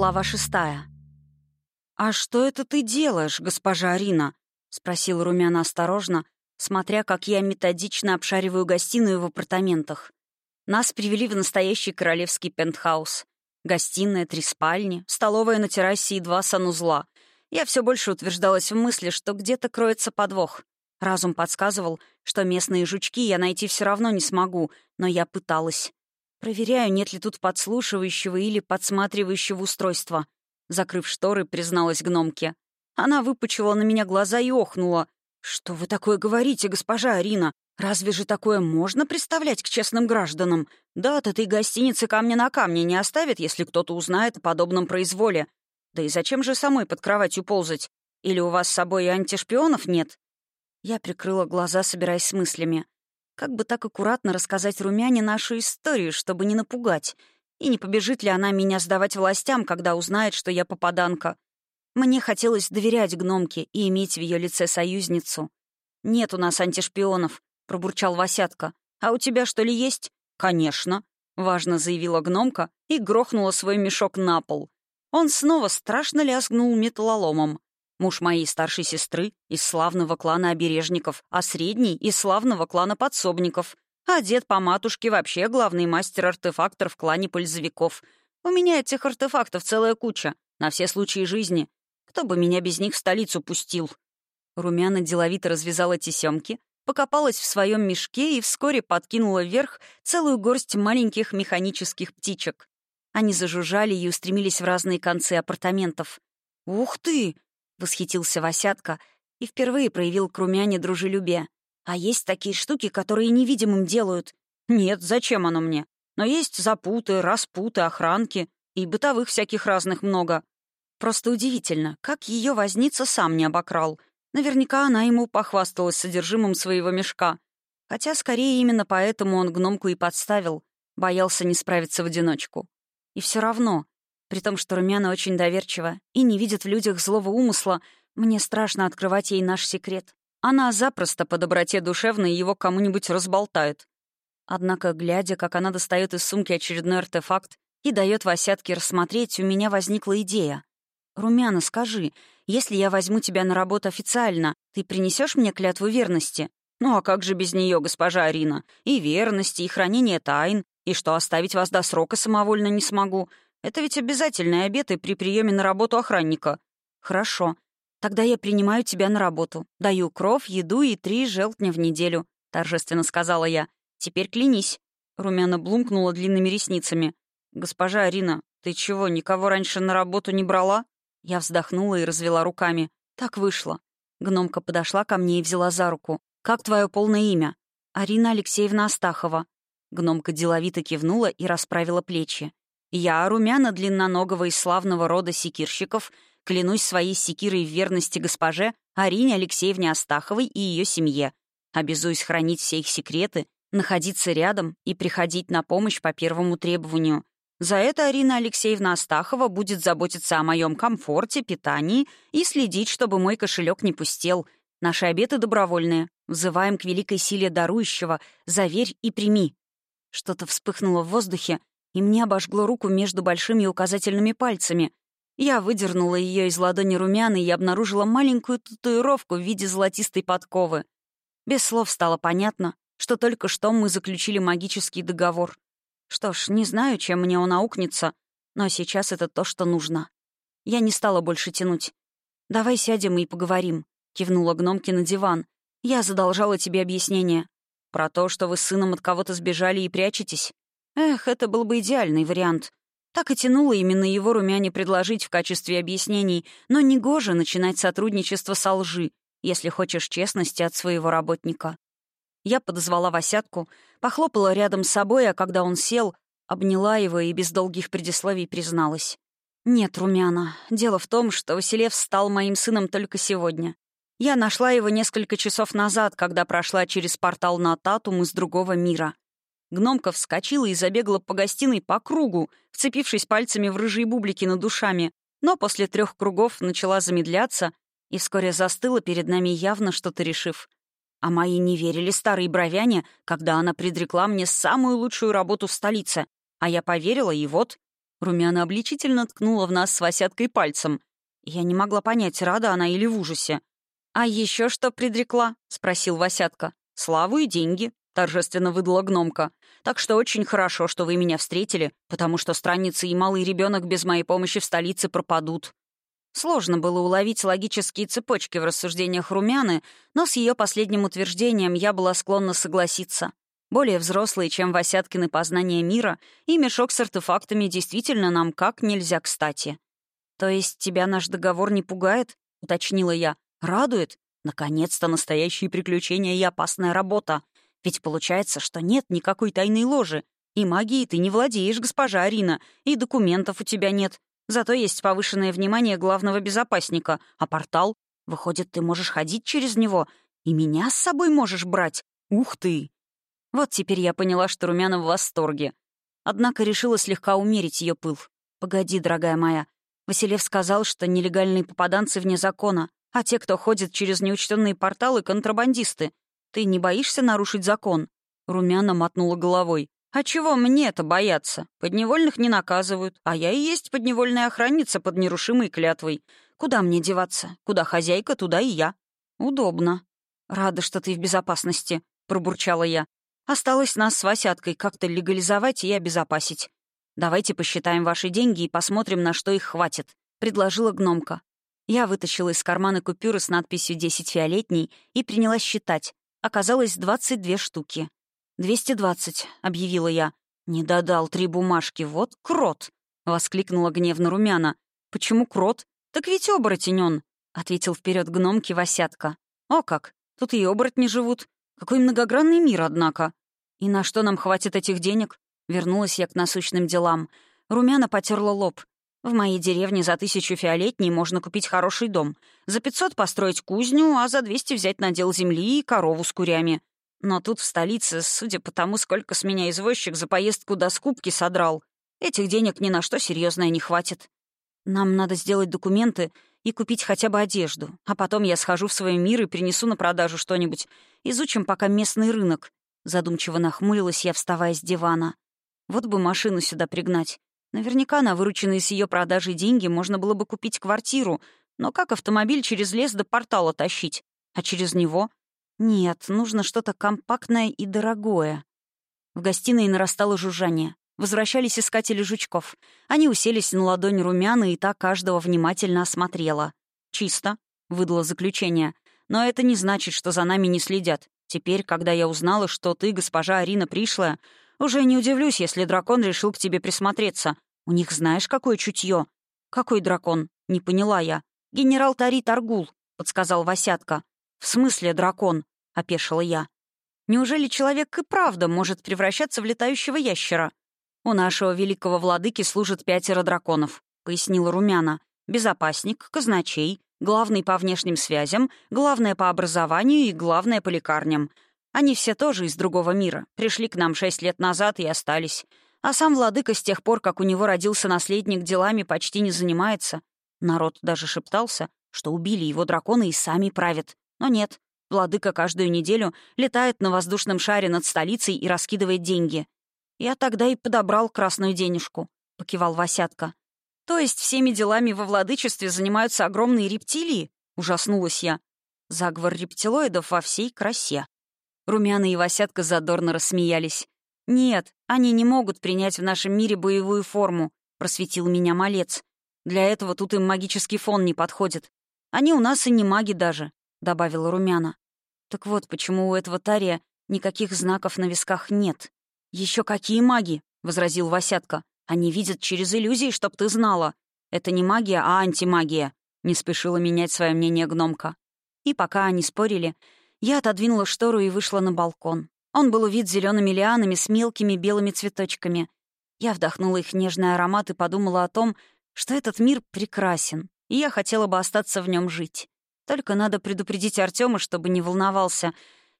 Глава шестая. «А что это ты делаешь, госпожа Арина?» — спросил Румяна осторожно, смотря, как я методично обшариваю гостиную в апартаментах. Нас привели в настоящий королевский пентхаус. Гостиная, три спальни, столовая на террасе и два санузла. Я все больше утверждалась в мысли, что где-то кроется подвох. Разум подсказывал, что местные жучки я найти все равно не смогу, но я пыталась. Проверяю, нет ли тут подслушивающего или подсматривающего устройства. Закрыв шторы, призналась гномке. Она выпучила на меня глаза и охнула. «Что вы такое говорите, госпожа Арина? Разве же такое можно представлять к честным гражданам? Да от этой гостиницы камня на камне не оставит, если кто-то узнает о подобном произволе. Да и зачем же самой под кроватью ползать? Или у вас с собой антишпионов нет?» Я прикрыла глаза, собираясь с мыслями. Как бы так аккуратно рассказать Румяне нашу историю, чтобы не напугать? И не побежит ли она меня сдавать властям, когда узнает, что я попаданка? Мне хотелось доверять гномке и иметь в ее лице союзницу. «Нет у нас антишпионов», — пробурчал Васятка. «А у тебя что ли есть?» «Конечно», — важно заявила гномка и грохнула свой мешок на пол. Он снова страшно лязгнул металлоломом. Муж моей старшей сестры из славного клана обережников, а средний — из славного клана подсобников. А дед по матушке вообще главный мастер-артефактор в клане пользовиков. У меня этих артефактов целая куча, на все случаи жизни. Кто бы меня без них в столицу пустил?» Румяна деловито развязала тесемки, покопалась в своем мешке и вскоре подкинула вверх целую горсть маленьких механических птичек. Они зажужжали и устремились в разные концы апартаментов. «Ух ты!» — восхитился Васятка и впервые проявил к румяне дружелюбие. «А есть такие штуки, которые невидимым делают?» «Нет, зачем оно мне? Но есть запуты, распуты, охранки и бытовых всяких разных много. Просто удивительно, как ее возница сам не обокрал. Наверняка она ему похвасталась содержимым своего мешка. Хотя, скорее, именно поэтому он гномку и подставил. Боялся не справиться в одиночку. И все равно, при том, что Румяна очень доверчива и не видит в людях злого умысла, мне страшно открывать ей наш секрет. Она запросто по доброте душевной его кому-нибудь разболтает. Однако, глядя, как она достает из сумки очередной артефакт и дает Васятке рассмотреть, у меня возникла идея. «Румяна, скажи, если я возьму тебя на работу официально, ты принесешь мне клятву верности?» «Ну а как же без нее, госпожа Арина? И верности, и хранение тайн, и что оставить вас до срока самовольно не смогу. Это ведь обязательные обеты при приеме на работу охранника». «Хорошо. Тогда я принимаю тебя на работу. Даю кров, еду и три желтня в неделю», — торжественно сказала я. «Теперь клянись». Румяна блумкнула длинными ресницами. «Госпожа Арина, ты чего, никого раньше на работу не брала?» Я вздохнула и развела руками. Так вышло. Гномка подошла ко мне и взяла за руку. «Как твое полное имя?» «Арина Алексеевна Астахова». Гномка деловито кивнула и расправила плечи. «Я, румяна длинноногого и славного рода секирщиков, клянусь своей секирой в верности госпоже Арине Алексеевне Астаховой и ее семье. Обязуюсь хранить все их секреты, находиться рядом и приходить на помощь по первому требованию. За это Арина Алексеевна Астахова будет заботиться о моем комфорте, питании и следить, чтобы мой кошелек не пустел. Наши обеты добровольные. Взываем к великой силе дарующего. Заверь и прими». Что-то вспыхнуло в воздухе, и мне обожгло руку между большими и указательными пальцами. Я выдернула ее из ладони румяны и обнаружила маленькую татуировку в виде золотистой подковы. Без слов стало понятно, что только что мы заключили магический договор. Что ж, не знаю, чем мне он аукнется, но сейчас это то, что нужно. Я не стала больше тянуть. «Давай сядем и поговорим», — кивнула гномки на диван. «Я задолжала тебе объяснение. Про то, что вы с сыном от кого-то сбежали и прячетесь. Эх, это был бы идеальный вариант. Так и тянуло именно его румяне предложить в качестве объяснений, но негоже начинать сотрудничество со лжи, если хочешь честности от своего работника. Я подозвала Васятку, похлопала рядом с собой, а когда он сел, обняла его и без долгих предисловий призналась. «Нет, Румяна, дело в том, что Василев стал моим сыном только сегодня. Я нашла его несколько часов назад, когда прошла через портал на Татум из другого мира. Гномка вскочила и забегала по гостиной по кругу, вцепившись пальцами в рыжие бублики над душами, но после трех кругов начала замедляться и вскоре застыла перед нами, явно что-то решив. А мои не верили старые бровяне, когда она предрекла мне самую лучшую работу в столице. А я поверила, и вот... Румяна обличительно ткнула в нас с Васяткой пальцем. Я не могла понять, рада она или в ужасе. «А еще что предрекла?» — спросил Васятка. «Славу и деньги», — торжественно выдала гномка. «Так что очень хорошо, что вы меня встретили, потому что страницы и малый ребенок без моей помощи в столице пропадут». Сложно было уловить логические цепочки в рассуждениях Румяны, но с ее последним утверждением я была склонна согласиться. Более взрослые, чем Васяткины познания мира, и мешок с артефактами действительно нам как нельзя кстати. «То есть тебя наш договор не пугает?» — уточнила я. «Радует? Наконец-то настоящие приключения и опасная работа. Ведь получается, что нет никакой тайной ложи. И магией ты не владеешь, госпожа Арина, и документов у тебя нет. Зато есть повышенное внимание главного безопасника. А портал? Выходит, ты можешь ходить через него. И меня с собой можешь брать. Ух ты! Вот теперь я поняла, что Румяна в восторге. Однако решила слегка умерить ее пыл. «Погоди, дорогая моя. Василев сказал, что нелегальные попаданцы вне закона. А те, кто ходит через неучтенные порталы, — контрабандисты. Ты не боишься нарушить закон?» Румяна мотнула головой. «А чего мне-то бояться? Подневольных не наказывают, а я и есть подневольная охранница под нерушимой клятвой. Куда мне деваться? Куда хозяйка, туда и я. Удобно. Рада, что ты в безопасности», — пробурчала я. «Осталось нас с Васяткой как-то легализовать и обезопасить. Давайте посчитаем ваши деньги и посмотрим, на что их хватит», — предложила гномка. Я вытащила из кармана купюры с надписью «10 фиолетней» и принялась считать. Оказалось, 22 штуки. «220», — объявила я. «Не додал три бумажки, вот крот!» — воскликнула гневно румяна. «Почему крот? Так ведь оборотень он!» — ответил вперед гномки Васятка. «О как! Тут и оборотни живут. Какой многогранный мир, однако!» «И на что нам хватит этих денег?» Вернулась я к насущным делам. Румяна потерла лоб. В моей деревне за тысячу фиолетней можно купить хороший дом. За пятьсот построить кузню, а за двести взять надел земли и корову с курями. Но тут в столице, судя по тому, сколько с меня извозчик за поездку до скупки содрал, этих денег ни на что серьезное не хватит. Нам надо сделать документы и купить хотя бы одежду, а потом я схожу в свой мир и принесу на продажу что-нибудь. Изучим пока местный рынок. Задумчиво нахмурилась я, вставая с дивана. Вот бы машину сюда пригнать. Наверняка на вырученные с ее продажей деньги можно было бы купить квартиру, но как автомобиль через лес до портала тащить? А через него? Нет, нужно что-то компактное и дорогое. В гостиной нарастало жужжание. Возвращались искатели жучков. Они уселись на ладонь румяна, и та каждого внимательно осмотрела. «Чисто», — выдало заключение. «Но это не значит, что за нами не следят. Теперь, когда я узнала, что ты, госпожа Арина, пришлая, уже не удивлюсь, если дракон решил к тебе присмотреться. У них знаешь, какое чутье? Какой дракон? Не поняла я. Генерал Тари Таргул, подсказал Васятка. В смысле дракон? Опешила я. Неужели человек и правда может превращаться в летающего ящера? У нашего великого владыки служат пятеро драконов, пояснила Румяна. Безопасник, казначей, главный по внешним связям, главное по образованию и главное по лекарням — они все тоже из другого мира. Пришли к нам шесть лет назад и остались. А сам владыка с тех пор, как у него родился наследник, делами почти не занимается. Народ даже шептался, что убили его драконы и сами правят. Но нет. Владыка каждую неделю летает на воздушном шаре над столицей и раскидывает деньги. «Я тогда и подобрал красную денежку», — покивал Васятка. «То есть всеми делами во владычестве занимаются огромные рептилии?» — ужаснулась я. Заговор рептилоидов во всей красе. Румяна и Васятка задорно рассмеялись. «Нет, они не могут принять в нашем мире боевую форму», — просветил меня малец. «Для этого тут им магический фон не подходит. Они у нас и не маги даже», — добавила Румяна. «Так вот, почему у этого Тария никаких знаков на висках нет?» Еще какие маги?» — возразил Васятка. «Они видят через иллюзии, чтоб ты знала. Это не магия, а антимагия», — не спешила менять свое мнение гномка. И пока они спорили, я отодвинула штору и вышла на балкон. Он был увид зелеными лианами с мелкими белыми цветочками. Я вдохнула их нежный аромат и подумала о том, что этот мир прекрасен, и я хотела бы остаться в нем жить. Только надо предупредить Артема, чтобы не волновался,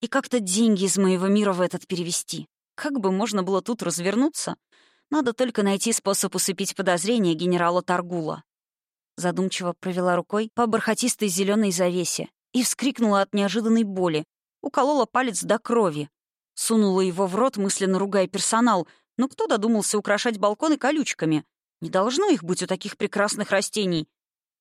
и как-то деньги из моего мира в этот перевести. Как бы можно было тут развернуться? Надо только найти способ усыпить подозрения генерала Таргула. Задумчиво провела рукой по бархатистой зеленой завесе, и вскрикнула от неожиданной боли. Уколола палец до крови. Сунула его в рот, мысленно ругая персонал. Но кто додумался украшать балконы колючками? Не должно их быть у таких прекрасных растений.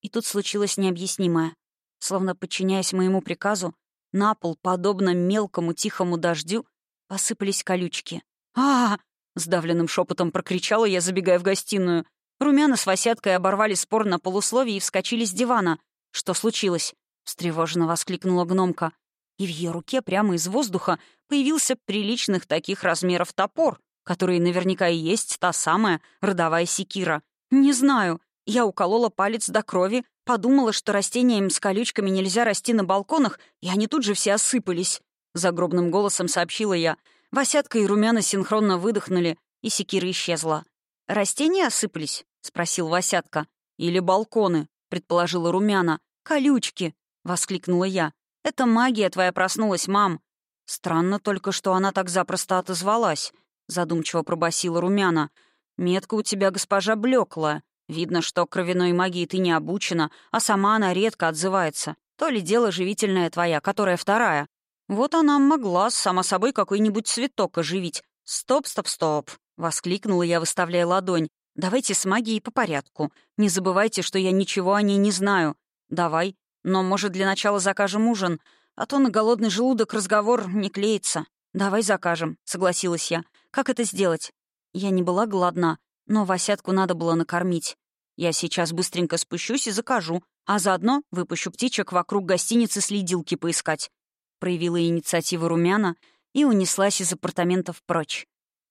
И тут случилось необъяснимое. Словно подчиняясь моему приказу, на пол, подобно мелкому тихому дождю, посыпались колючки. а, -а, сдавленным шепотом прокричала я, забегая в гостиную. Румяна с Васяткой оборвали спор на полусловие и вскочили с дивана. «Что случилось?» — встревоженно воскликнула гномка. И в ее руке прямо из воздуха появился приличных таких размеров топор, который наверняка и есть та самая родовая секира. «Не знаю. Я уколола палец до крови, подумала, что растениям с колючками нельзя расти на балконах, и они тут же все осыпались». Загробным голосом сообщила я. Васятка и Румяна синхронно выдохнули, и секира исчезла. «Растения осыпались?» — спросил Васятка. «Или балконы», — предположила Румяна. «Колючки!» — воскликнула я. «Это магия твоя проснулась, мам!» «Странно только, что она так запросто отозвалась», — задумчиво пробасила Румяна. «Метка у тебя, госпожа, блеклая. Видно, что кровяной магии ты не обучена, а сама она редко отзывается. То ли дело живительная твоя, которая вторая. Вот она могла сама собой какой-нибудь цветок оживить. Стоп, стоп, стоп!» — воскликнула я, выставляя ладонь. Давайте с магией по порядку. Не забывайте, что я ничего о ней не знаю. Давай. Но, может, для начала закажем ужин? А то на голодный желудок разговор не клеится. Давай закажем, согласилась я. Как это сделать? Я не была голодна, но Васятку надо было накормить. Я сейчас быстренько спущусь и закажу, а заодно выпущу птичек вокруг гостиницы следилки поискать. Проявила инициативу румяна и унеслась из апартаментов прочь.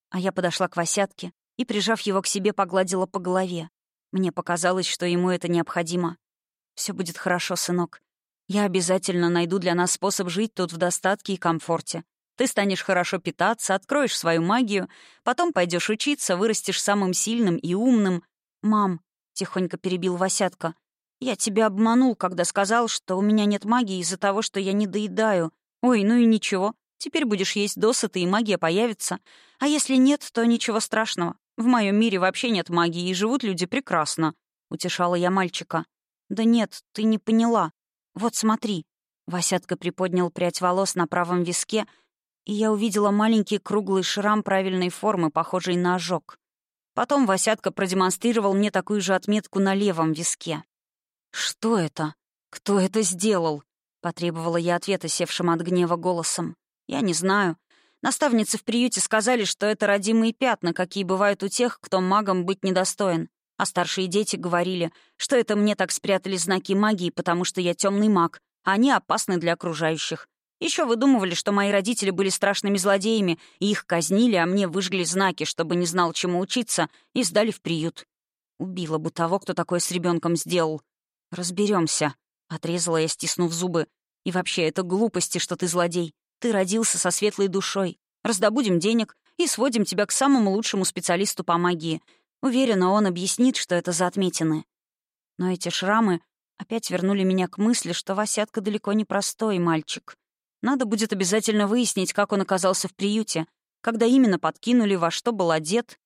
А я подошла к Васятке, и, прижав его к себе, погладила по голове. Мне показалось, что ему это необходимо. Все будет хорошо, сынок. Я обязательно найду для нас способ жить тут в достатке и комфорте. Ты станешь хорошо питаться, откроешь свою магию, потом пойдешь учиться, вырастешь самым сильным и умным. «Мам», — тихонько перебил Васятка, — «я тебя обманул, когда сказал, что у меня нет магии из-за того, что я не доедаю. Ой, ну и ничего. Теперь будешь есть досыта, и магия появится. А если нет, то ничего страшного. В моем мире вообще нет магии, и живут люди прекрасно», — утешала я мальчика. «Да нет, ты не поняла. Вот смотри». Васятка приподнял прядь волос на правом виске, и я увидела маленький круглый шрам правильной формы, похожий на ожог. Потом Васятка продемонстрировал мне такую же отметку на левом виске. «Что это? Кто это сделал?» — потребовала я ответа севшим от гнева голосом. «Я не знаю. Наставницы в приюте сказали, что это родимые пятна, какие бывают у тех, кто магом быть недостоин. А старшие дети говорили, что это мне так спрятали знаки магии, потому что я темный маг, а они опасны для окружающих. Еще выдумывали, что мои родители были страшными злодеями, и их казнили, а мне выжгли знаки, чтобы не знал, чему учиться, и сдали в приют. Убила бы того, кто такое с ребенком сделал. Разберемся, отрезала я, стиснув зубы. И вообще, это глупости, что ты злодей. Ты родился со светлой душой. Раздобудем денег и сводим тебя к самому лучшему специалисту по магии. Уверена, он объяснит, что это за отметины. Но эти шрамы опять вернули меня к мысли, что Васятка далеко не простой мальчик. Надо будет обязательно выяснить, как он оказался в приюте, когда именно подкинули, во что был одет.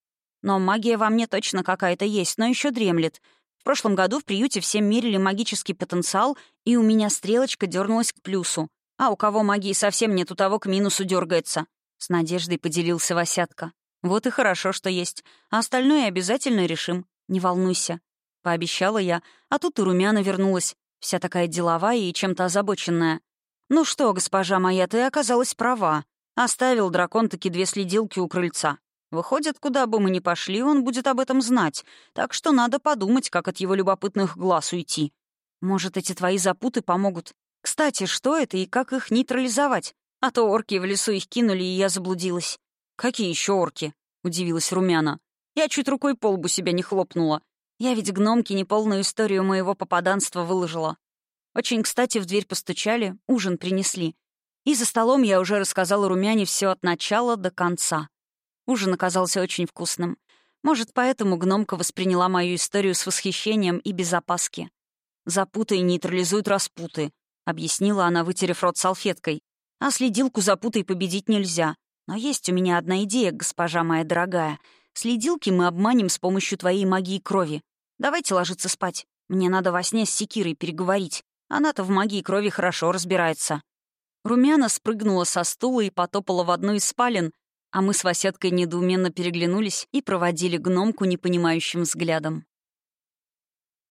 Но магия во мне точно какая-то есть, но еще дремлет. В прошлом году в приюте всем мерили магический потенциал, и у меня стрелочка дернулась к плюсу. А у кого магии совсем нет, у того к минусу дергается. С надеждой поделился Васятка. Вот и хорошо, что есть. А остальное обязательно решим. Не волнуйся. Пообещала я, а тут и Румяна вернулась. Вся такая деловая и чем-то озабоченная. «Ну что, госпожа моя, ты оказалась права. Оставил дракон таки две следилки у крыльца. Выходит, куда бы мы ни пошли, он будет об этом знать. Так что надо подумать, как от его любопытных глаз уйти. Может, эти твои запуты помогут кстати, что это и как их нейтрализовать? А то орки в лесу их кинули, и я заблудилась. «Какие еще орки?» — удивилась Румяна. Я чуть рукой по лбу себя не хлопнула. Я ведь гномке неполную историю моего попаданства выложила. Очень кстати в дверь постучали, ужин принесли. И за столом я уже рассказала Румяне все от начала до конца. Ужин оказался очень вкусным. Может, поэтому гномка восприняла мою историю с восхищением и без опаски. Запутай и нейтрализуют распуты. — объяснила она, вытерев рот салфеткой. «А следилку запутай победить нельзя. Но есть у меня одна идея, госпожа моя дорогая. Следилки мы обманем с помощью твоей магии крови. Давайте ложиться спать. Мне надо во сне с Секирой переговорить. Она-то в магии крови хорошо разбирается». Румяна спрыгнула со стула и потопала в одну из спален, А мы с Васеткой недоуменно переглянулись и проводили гномку непонимающим взглядом.